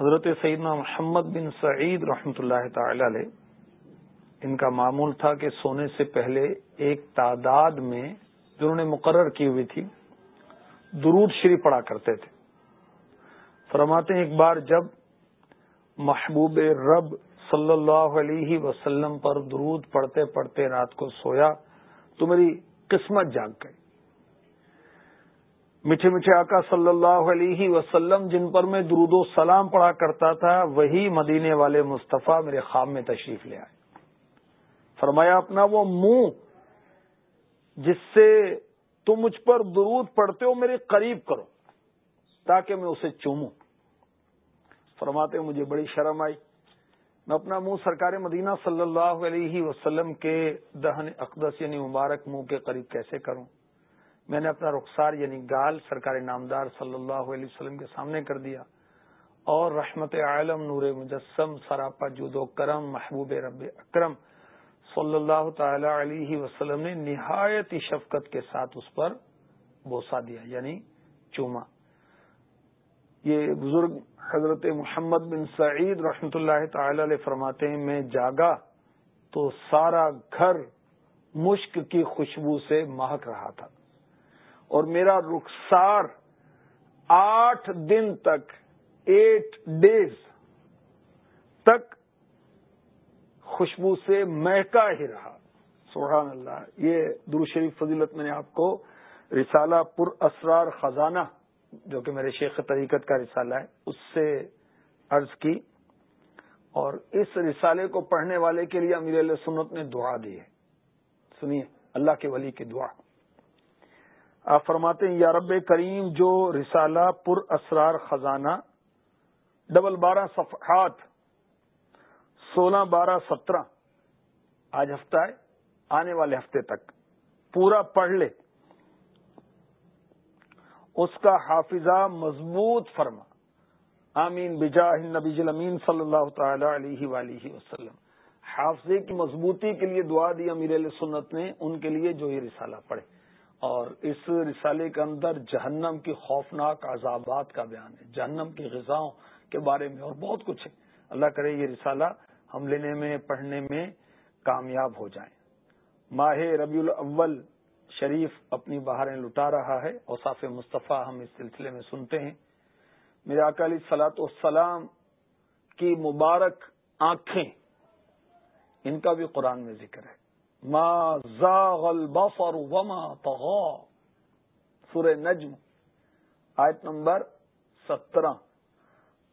حضرت سیدنا محمد بن سعید رحمۃ اللہ تعالی علیہ، ان کا معمول تھا کہ سونے سے پہلے ایک تعداد میں جنہوں نے مقرر کی ہوئی تھی، درود شریف پڑا کرتے تھے۔ فرماتے ہیں ایک بار جب محبوب رب صلی اللہ علیہ وسلم پر درود پڑھتے پڑھتے رات کو سویا تو میری قسمت جاگ گئی۔ میٹھے میٹھے آقا صلی اللہ علیہ وسلم جن پر میں درود و سلام پڑھا کرتا تھا، وہی مدینے والے مصطفیٰ میرے خواب میں تشریف لے آئے۔ فرمایا، اپنا وہ منہ جس سے تم مجھ پر درود پڑھتے ہو میرے قریب کرو، تاکہ میں اسے چوموں۔ فرماتے، مجھے بڑی شرم آئی۔ میں اپنا منہ سرکار مدینہ صلی اللہ علیہ وسلم کے دہن اقدس یعنی مبارک منہ کے قریب کیسے کروں؟ میں نے اپنا رخسار یعنی گال سرکار نامدار صلی اللہ علیہ وسلم کے سامنے کر دیا اور رحمت عالم نور مجسم سراپا جود و کرم محبوب رب اکرم صلی اللہ تعالی علیہ وسلم نے نہایت شفقت کے ساتھ اس پر بوسا دیا یعنی چوما۔ یہ بزرگ حضرت محمد بن سعید رحمت اللہ تعالی علیہ فرماتے ہیں، میں جاگا تو سارا گھر مشک کی خوشبو سے مہک رہا تھا۔ اور میرا رخسار آٹھ دن تک، ایٹ ڈیز تک خوشبو سے مہکا ہی رہا۔ سبحان اللہ، یہ درو شریف فضیلت میں نے آپ کو رسالہ پر اسرار خزانہ، جو کہ میرے شیخ طریقت کا رسالہ ہے، اس سے عرض کی۔ اور اس رسالے کو پڑھنے والے کے لیے امیر علیہ سنت نے دعا دی ہے۔ سنیے، اللہ کے ولی کی دعا۔ آپ فرماتے ہیں، یا رب کریم، جو رسالہ پر اسرار خزانہ، ڈبل بارہ صفحات، سولہ بارہ سترہ، آج ہفتہ ہے، آنے والے ہفتے تک، پورا پڑھ لے۔ اس کا حافظہ مضبوط فرما۔ آمین بجا نبی امین صلی اللہ تعالی علیہ ولیہ وسلم۔ حافظے کی مضبوطی کے لیے دعا دی امیر علیہ سنت نے، ان کے لیے جو یہ رسالہ پڑھے۔ اور اس رسالے کے اندر جہنم کی خوفناک عذابات کا بیان ہے، جہنم کی غذاؤں کے بارے میں اور بہت کچھ ہے۔ اللہ کرے یہ رسالہ ہم لینے میں، پڑھنے میں کامیاب ہو جائیں۔ ماہ ربیع الاول شریف اپنی بہاریں لٹا رہا ہے اوصاف مصطفیٰ ہم اس سلسلے میں سنتے ہیں۔ میرے اکالی سلاط والسلام کی مبارک آنکھیں، ان کا بھی قرآن میں ذکر ہے۔ ما زاغ البصر وما طغى۔ سورہ نجم، آیت نمبر سترہ۔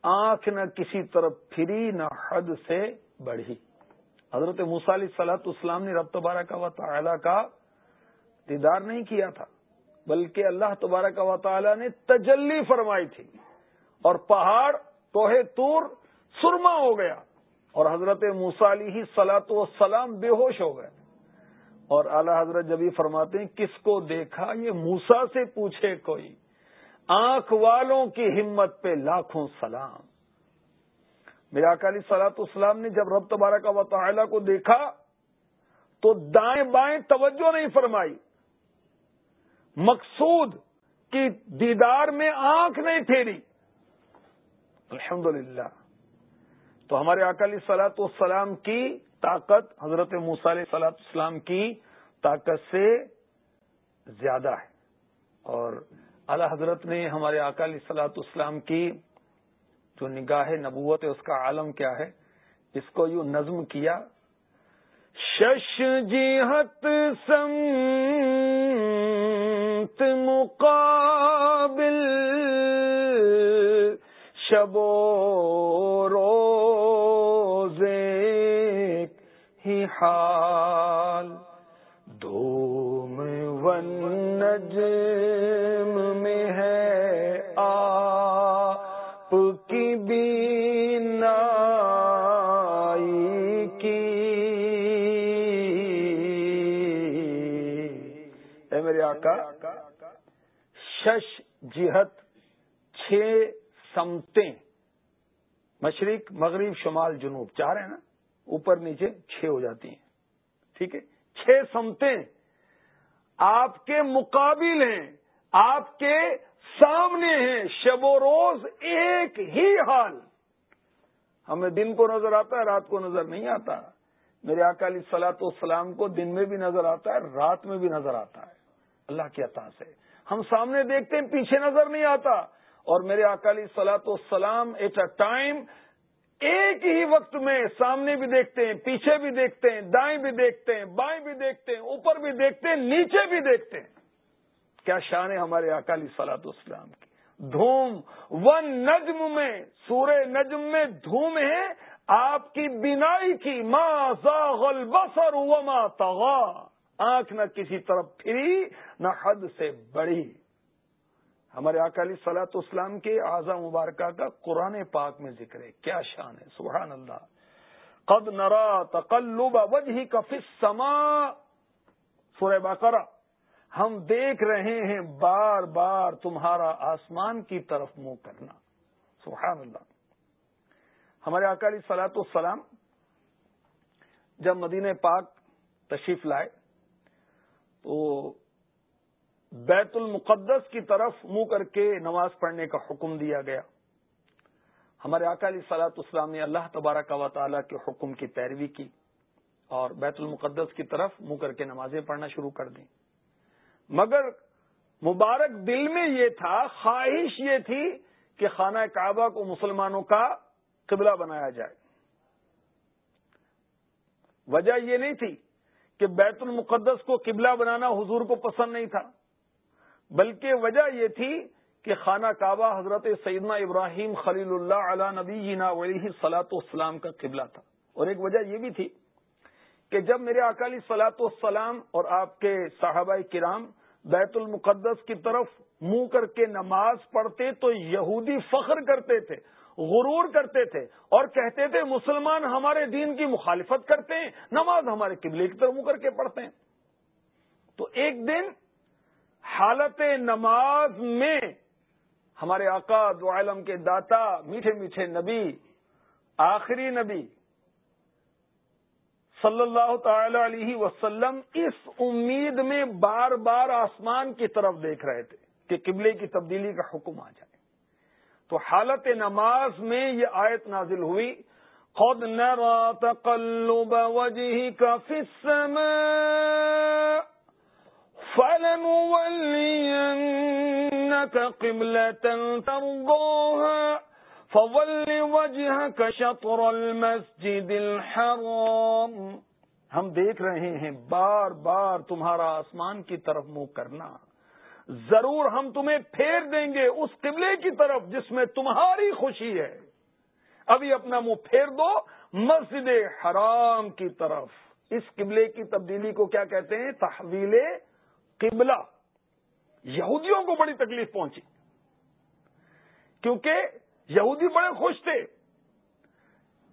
آنکھ نہ کسی طرف پھری، نہ حد سے بڑھی۔ حضرت موسیٰ صلاحت اسلام نے رب تبارک و تعالی کا دیدار نہیں کیا تھا، بلکہ اللہ تبارک و تعالی نے تجلی فرمائی تھی۔ اور پہاڑ توہ تور سرما ہو گیا۔ اور حضرت موسالی سلاط و سلام بے ہوش ہو گئے۔ اور اعلی حضرت جبھی فرماتے ہیں، کس کو دیکھا؟ یہ موسا سے پوچھے کوئی۔ آنکھ والوں کی ہمت پہ لاکھوں سلام۔ میرا اکالی سلاط اسلام نے جب رب تبارہ کا وطلا کو دیکھا، تو دائیں بائیں توجہ نہیں فرمائی۔ مقصود کی دیدار میں آنکھ نہیں پھیری۔ الحمدللہ۔ تو ہمارے اکالی سلاط اسلام کی طاقت حضرت علیہ صلاح اسلام کی طاقت سے زیادہ ہے۔ اور اعلی حضرت نے ہمارے اکالی سلاط اسلام کی جو نگاہ نبوت ہے، اس کا عالم کیا ہے؟ اس کو یوں نظم کیا، شش جیحت سم مقابل شبو حال دوم ون نجم میں ہے آپ کی بینائی کی۔ اے میرے آقا، شش جہت چھ سمتیں، مشرق، مغرب، شمال، جنوب چاہ رہے ہیں نا؟ اوپر نیچے چھ ہو جاتی ہیں۔ ٹھیک ہے؟ چھ سمتیں۔ آپ کے مقابل ہیں، آپ کے سامنے ہیں، شب و روز ایک ہی حال۔ ہمیں دن کو نظر آتا ہے، رات کو نظر نہیں آتا۔ میرے اکالی سلاط والسلام کو دن میں بھی نظر آتا ہے، رات میں بھی نظر آتا ہے۔ اللہ کی عطا سے۔ ہم سامنے دیکھتے ہیں، پیچھے نظر نہیں آتا۔ اور میرے اکالی سلاط والسلام ایٹ اے ٹائم ایک ہی وقت میں سامنے بھی دیکھتے ہیں، پیچھے بھی دیکھتے ہیں، دائیں بھی دیکھتے ہیں، بائیں بھی دیکھتے ہیں، اوپر بھی دیکھتے ہیں، نیچے بھی دیکھتے ہیں۔ کیا شان ہے ہمارے اکالی سلاط اسلام کی۔ دھوم، ون نجم میں، سورہ نجم میں دھوم ہے، آپ کی بینائی کی ماں زاغل بسر وما تغا آنکھ نہ کسی طرف پھری، نہ حد سے بڑی ہمارے اکالی سلاط اسلام کے اعضا مبارکہ کا قرآن پاک میں ذکر ہے۔ کیا شان ہے، سبحان اللہ۔ قد نرا تقلب وجہ کا فما سورہ بقرہ۔ ہم دیکھ رہے ہیں بار بار تمہارا آسمان کی طرف منہ کرنا۔ سبحان اللہ۔ ہمارے اکالی سلاط السلام جب مدینہ پاک تشریف لائے تو بیت المقدس کی طرف منہ کر کے نماز پڑھنے کا حکم دیا گیا۔ ہمارے اکالی سلاط اسلام نے اللہ تبارک و تعالی کے حکم کی پیروی کی اور بیت المقدس کی طرف منہ کر کے نمازیں پڑھنا شروع کر دیں۔ مگر مبارک دل میں یہ تھا، خواہش یہ تھی کہ خانہ کعبہ کو مسلمانوں کا قبلہ بنایا جائے۔ وجہ یہ نہیں تھی کہ بیت المقدس کو قبلہ بنانا حضور کو پسند نہیں تھا۔ بلکہ وجہ یہ تھی کہ خانہ کعبہ حضرت سیدنا ابراہیم خلیل اللہ علیہ نبی جینا علیہ سلاۃ والسلام کا قبلہ تھا۔ اور ایک وجہ یہ بھی تھی کہ جب میرے اکالی سلاط والسلام اور آپ کے صحابہ کرام بیت المقدس کی طرف منہ کر کے نماز پڑھتے تو یہودی فخر کرتے تھے، غرور کرتے تھے اور کہتے تھے، مسلمان ہمارے دین کی مخالفت کرتے ہیں، نماز ہمارے قبلے کی طرف منہ کر کے پڑھتے ہیں۔ تو ایک دن حالت نماز میں ہمارے آقا دو عالم کے داتا، میٹھے میٹھے نبی، آخری نبی صلی اللہ تعالی علیہ وسلم اس امید میں بار بار آسمان کی طرف دیکھ رہے تھے کہ قبلے کی تبدیلی کا حکم آ جائے۔ تو حالت نماز میں یہ آیت نازل ہوئی خود تقلب وجهك في السماء فلنولينك قبلة ترضاها فول وجهك شطر المسجد الحرام ہم دیکھ رہے ہیں بار بار تمہارا آسمان کی طرف منہ کرنا۔ ضرور ہم تمہیں پھیر دیں گے اس قبلے کی طرف جس میں تمہاری خوشی ہے۔ ابھی اپنا منہ پھیر دو مسجد حرام کی طرف۔ اس قبلے کی تبدیلی کو کیا کہتے ہیں؟ تحویل قبلہ یہودیوں کو بڑی تکلیف پہنچی۔ کیونکہ یہودی بڑے خوش تھے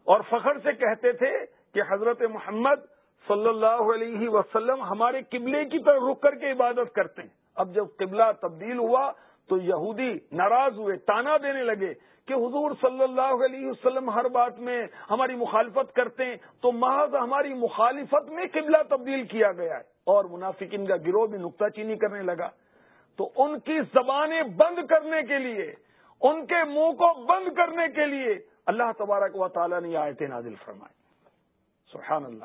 اور فخر سے کہتے تھے کہ حضرت محمد صلی اللہ علیہ وسلم ہمارے قبلے کی طرف رک کر کے عبادت کرتے ہیں۔ اب جب قبلہ تبدیل ہوا تو یہودی ناراض ہوئے، تانا دینے لگے کہ حضور صلی اللہ علیہ وسلم ہر بات میں ہماری مخالفت کرتے ہیں، تو محض ہماری مخالفت میں قبلہ تبدیل کیا گیا ہے۔ اور منافقین کا گروہ بھی نکتہ چینی کرنے لگا۔ تو ان کی زبانیں بند کرنے کے لیے، ان کے منہ کو بند کرنے کے لیے اللہ تبارک و تعالیٰ نے آیت نازل فرمائی سبحان اللہ۔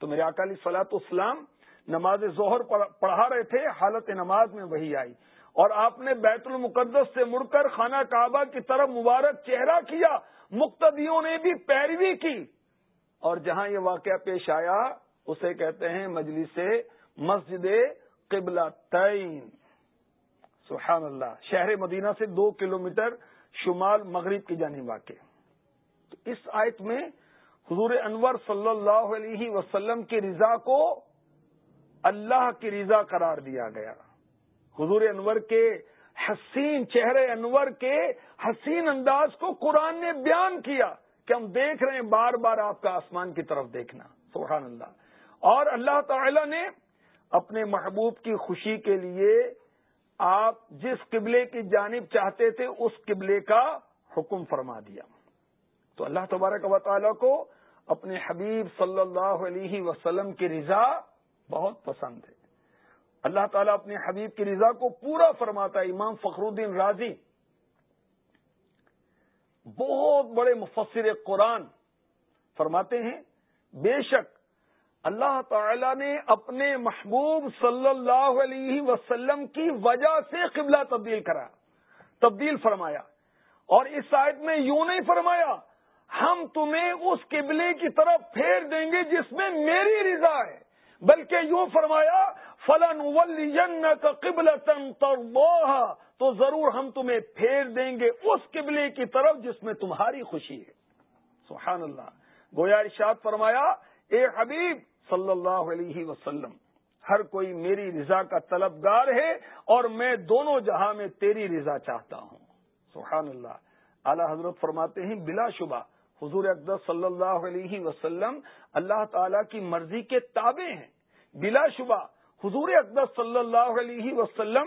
تو میرے اکالی فلاط اسلام نماز ظہر پڑھا رہے تھے، حالت نماز میں وہی آئی۔ اور آپ نے بیت المقدس سے مڑ کر خانہ کعبہ کی طرف مبارک چہرہ کیا، مقتدیوں نے بھی پیروی کی۔ اور جہاں یہ واقعہ پیش آیا، اسے کہتے ہیں مجلس مسجد قبلہ تعین سبحان اللہ، شہر مدینہ سے دو کلومیٹر شمال مغرب کی جانب واقع۔ تو اس آیت میں حضور انور صلی اللہ علیہ وسلم کی رضا کو اللہ کی رضا قرار دیا گیا۔ حضور انور کے حسین، چہرے انور کے حسین انداز کو قرآن نے بیان کیا کہ ہم دیکھ رہے ہیں بار بار آپ کا آسمان کی طرف دیکھنا، سبحان اللہ۔ اور اللہ تعالی نے اپنے محبوب کی خوشی کے لیے آپ جس قبلے کی جانب چاہتے تھے اس قبلے کا حکم فرما دیا۔ تو اللہ تبارک و تعالیٰ کو اپنے حبیب صلی اللہ علیہ وسلم کی رضا بہت پسند ہے۔ اللہ تعالیٰ اپنے حبیب کی رضا کو پورا فرماتا ہے، امام فخر الدین راضی۔ بہت بڑے مفسر قرآن فرماتے ہیں، بے شک اللہ تعالی نے اپنے محبوب صلی اللہ علیہ وسلم کی وجہ سے قبلہ تبدیل کرا، تبدیل فرمایا۔ اور اس سائڈ میں یوں نہیں فرمایا، ہم تمہیں اس قبلے کی طرف پھیر دیں گے جس میں میری رضا ہے۔ بلکہ یوں فرمایا فلن کا قبل تو ضرور ہم تمہیں پھیر دیں گے اس قبلے کی طرف جس میں تمہاری خوشی ہے۔ سبحان اللہ گویا ارشاد فرمایا، اے حبیب، صلی اللہ علیہ وسلم، ہر کوئی میری رضا کا طلبگار ہے اور میں دونوں جہاں میں تیری رضا چاہتا ہوں۔ سبحان اللہ اعلی حضرت فرماتے ہیں، بلا شبہ حضور اقدس صلی اللہ علیہ وسلم اللہ تعالی کی مرضی کے تابع ہیں۔ بلا شبہ حضور اقدس صلی اللہ علیہ وسلم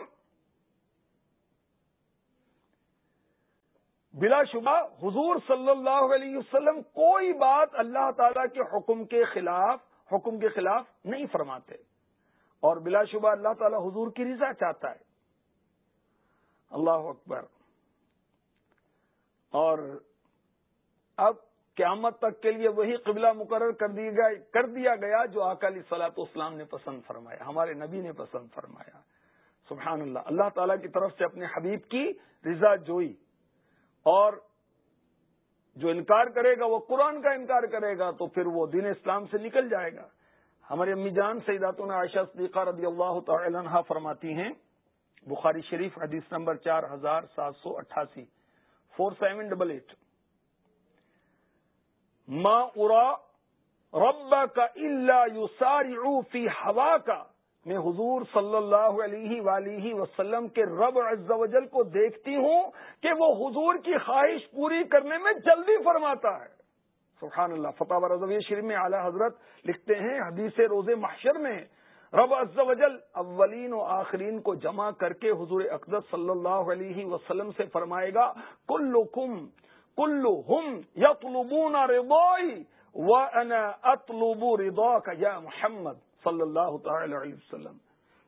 بلا شبہ حضور صلی اللہ علیہ وسلم کوئی بات اللہ تعالی کے حکم کے خلاف، حکم کے خلاف نہیں فرماتے۔ اور بلا شبہ اللہ تعالی حضور کی رضا چاہتا ہے۔ اللہ اکبر۔ اور اب قیامت تک کے لیے وہی قبلہ مقرر کر دیا کر دیا گیا جو اکالی سلاط اسلام نے پسند فرمایا، ہمارے نبی نے پسند فرمایا۔ سبحان اللہ۔ اللہ تعالی کی طرف سے اپنے حبیب کی رضا جوئی۔ اور جو انکار کرے گا، وہ قرآن کا انکار کرے گا، تو پھر وہ دین اسلام سے نکل جائے گا۔ ہماری امی جان سیداتون عائشہ صدیقہ رضی اللہ تعالی عنہ فرماتی ہیں، بخاری شریف حدیث نمبر چار ہزار سات سو اٹھاسی، فور سیون ڈبل ایٹ۔ ما ارا رب کا اللہ یو فی ہوا کا میں حضور صلی اللہ علیہ ولیہ وسلم کے رب عز و جل کو دیکھتی ہوں کہ وہ حضور کی خواہش پوری کرنے میں جلدی فرماتا ہے۔ سبحان اللہ، فتح رضوی شریف میں اعلی حضرت لکھتے ہیں حدیث روز محشر میں، رب عز و جل اولین و آخرین کو جمع کر کے حضور اقدس صلی اللہ علیہ وسلم سے فرمائے گا کلو کم کلو ہم یطلبون اطلب رضا کا یا محمد صلی اللہ تعالی علیہ وسلم.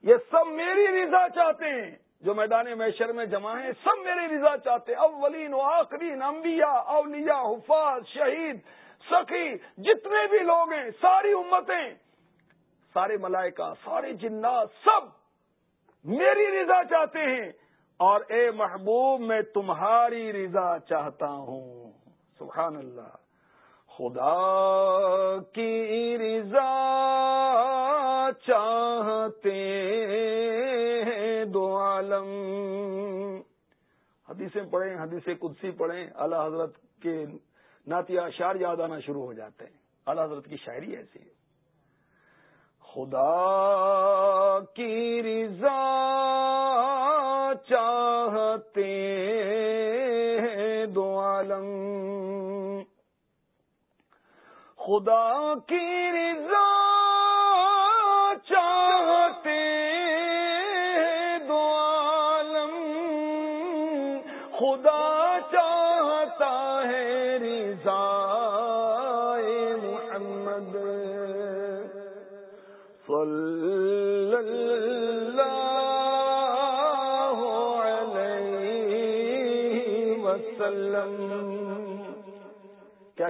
یہ سب میری رضا چاہتے ہیں۔ جو میدان میشر میں جمع ہیں، سب میری رضا چاہتے ہیں۔ اولین و آخرین، انبیاء، اولیاء، حفاظ، شہید، سخی، جتنے بھی لوگ ہیں، ساری امتیں، سارے ملائکہ، سارے جنات، سب میری رضا چاہتے ہیں۔ اور اے محبوب، میں تمہاری رضا چاہتا ہوں۔ سبحان اللہ۔ خدا کی رضا چاہتے دو عالم۔ حدیثیں پڑھیں، حدیثیں قدسی پڑھیں اللہ حضرت کے ناتیہ اشار یاد آنا شروع ہو جاتے ہیں۔ اللہ حضرت کی شاعری ایسی ہے۔ خدا کی رضا چاہتے دو عالم۔ خدا کی رضا چاہتے دو عالم۔ خدا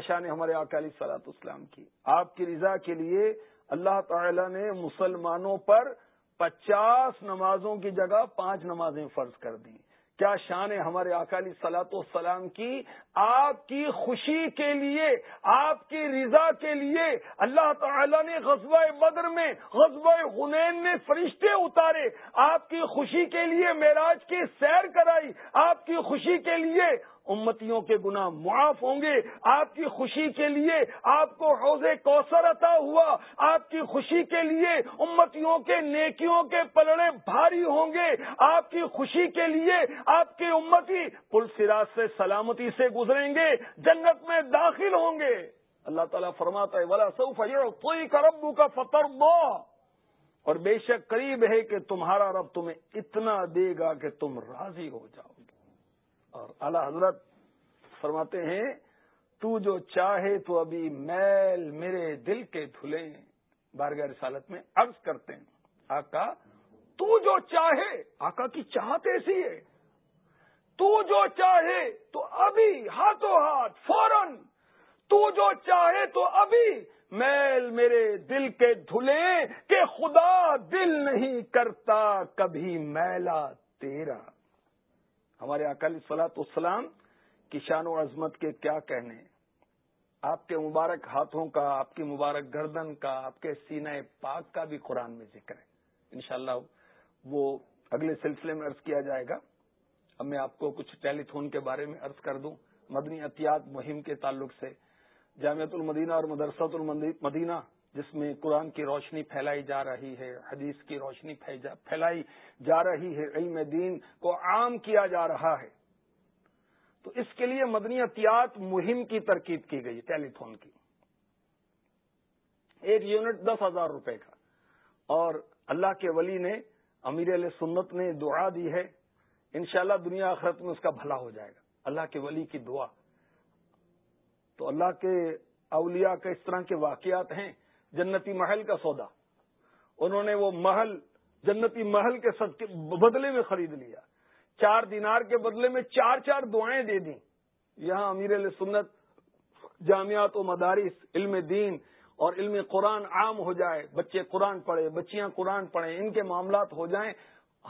شان ہے ہمارے اکالی سلاط اسلام کی۔ آپ کی رضا کے لیے اللہ تعالی نے مسلمانوں پر پچاس نمازوں کی جگہ پانچ نمازیں فرض کر دی کیا شان ہے ہمارے اکالی سلاط السلام کی۔ آپ کی خوشی کے لیے، آپ کی رضا کے لیے اللہ تعالی نے غزوہ بدر میں، غزوہ حنین میں فرشتے اتارے۔ آپ کی خوشی کے لیے معراج کی سیر کرائی۔ آپ کی خوشی کے لیے امتیوں کے گناہ معاف ہوں گے۔ آپ کی خوشی کے لیے آپ کو حوض کوثر عطا ہوا۔ آپ کی خوشی کے لیے امتیوں کے نیکیوں کے پلڑے بھاری ہوں گے۔ آپ کی خوشی کے لیے آپ کی امتی پل سراج سے سلامتی سے گزریں گے، جنت میں داخل ہوں گے۔ اللہ تعالیٰ فرماتا ہے والا سعف کوئی کربو کا فتر اور بے شک قریب ہے کہ تمہارا رب تمہیں اتنا دے گا کہ تم راضی ہو جاؤ۔ گے اور اعلی حضرت فرماتے ہیں، تو جو چاہے تو ابھی میل میرے دل کے دھلے بارگاہ رسالت میں عرض کرتے ہیں، آقا، تو جو چاہے، آقا کی چاہت ایسی ہے۔ تو جو چاہے تو ابھی ہاتھوں ہاتھ فوراً۔ تو جو چاہے تو ابھی میل میرے دل کے دھلے کہ خدا دل نہیں کرتا کبھی میلا تیرا۔ ہمارے اکالی سلاط اسلام کی شان و عظمت کے کیا کہنے آپ کے مبارک ہاتھوں کا، آپ کی مبارک گردن کا، آپ کے سینہ پاک کا بھی قرآن میں ذکر ہے۔ انشاءاللہ وہ اگلے سلسلے میں عرض کیا جائے گا۔ اب میں آپ کو کچھ ٹیلی فون کے بارے میں عرض کر دوں۔ مدنی احتیاط مہم کے تعلق سے جامعت المدینہ اور مدرسۃ المدینہ جس میں قرآن کی روشنی پھیلائی جا رہی ہے، حدیث کی روشنی پھیلائی جا رہی ہے، علم دین کو عام کیا جا رہا ہے۔ تو اس کے لیے مدنی احتیاط مہم کی ترکیب کی گئی ٹیلی فون کی۔ ایک یونٹ دس ہزار روپے کا۔ اور اللہ کے ولی نے، امیر علیہ سنت نے دعا دی ہے، انشاءاللہ دنیا آخرت میں اس کا بھلا ہو جائے گا۔ اللہ کے ولی کی دعا۔ تو اللہ کے اولیاء کے اس طرح کے واقعات ہیں جنتی محل کا سودا۔ انہوں نے وہ محل، جنتی محل کے بدلے میں خرید لیا۔ چار دینار کے بدلے میں چار چار دعائیں دے دیں۔ یہاں امیر علیہ سنت، جامعات و مدارس، علم دین اور علم قرآن عام ہو جائے۔ بچے قرآن پڑھے، بچیاں قرآن پڑھیں، ان کے معاملات ہو جائیں۔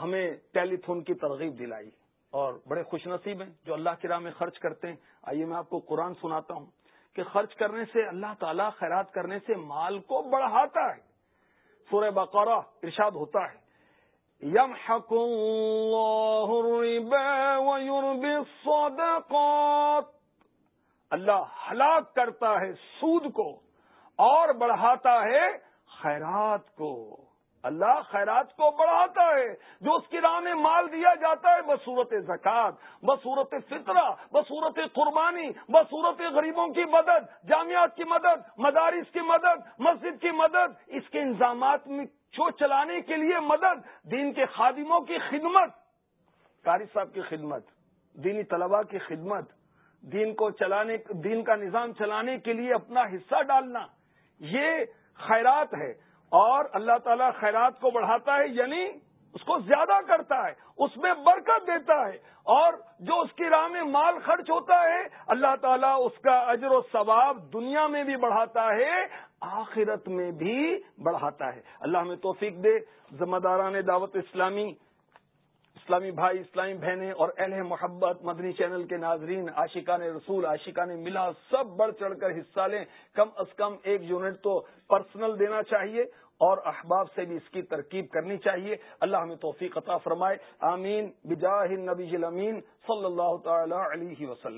ہمیں ٹیلی فون کی ترغیب دلائی۔ اور بڑے خوش نصیب ہیں جو اللہ کی راہ میں خرچ کرتے ہیں۔ آئیے میں آپ کو قرآن سناتا ہوں۔ کہ خرچ کرنے سے اللہ تعالیٰ خیرات کرنے سے مال کو بڑھاتا ہے۔ سورہ بقرہ ارشاد ہوتا ہے۔ یم اللہ ہلاک کرتا ہے سود کو اور بڑھاتا ہے خیرات کو۔ اللہ خیرات کو بڑھاتا ہے، جو اس کی راہ میں مال دیا جاتا ہے بصورت زکوٰۃ بصورت فطرہ بصورت قربانی بصورت غریبوں کی مدد، جامعات کی مدد، مدارس کی مدد، مسجد کی مدد، اس کے انضامات میں جو چلانے کے لیے مدد، دین کے خادموں کی خدمت، قاری صاحب کی خدمت، دینی طلباء کی خدمت، دین کو چلانے، دین کا نظام چلانے کے لیے اپنا حصہ ڈالنا، یہ خیرات ہے۔ اور اللہ تعالیٰ خیرات کو بڑھاتا ہے یعنی اس کو زیادہ کرتا ہے، اس میں برکت دیتا ہے۔ اور جو اس کی راہ میں مال خرچ ہوتا ہے، اللہ تعالیٰ اس کا اجر و ثواب دنیا میں بھی بڑھاتا ہے، آخرت میں بھی بڑھاتا ہے۔ اللہ ہمیں توفیق دے۔ ذمہ داران دعوت اسلامی اسلامی بھائی، اسلامی بہنیں اور اہل محبت، مدنی چینل کے ناظرین، عاشقان رسول، عاشقان ملا سب بڑھ چڑھ کر حصہ لیں۔ کم از کم ایک یونٹ تو پرسنل دینا چاہیے۔ اور احباب سے بھی اس کی ترکیب کرنی چاہیے۔ اللہ ہمیں توفیق عطا فرمائے۔ آمین۔ بجاہ النبی امین صلی اللہ تعالی علیہ وسلم۔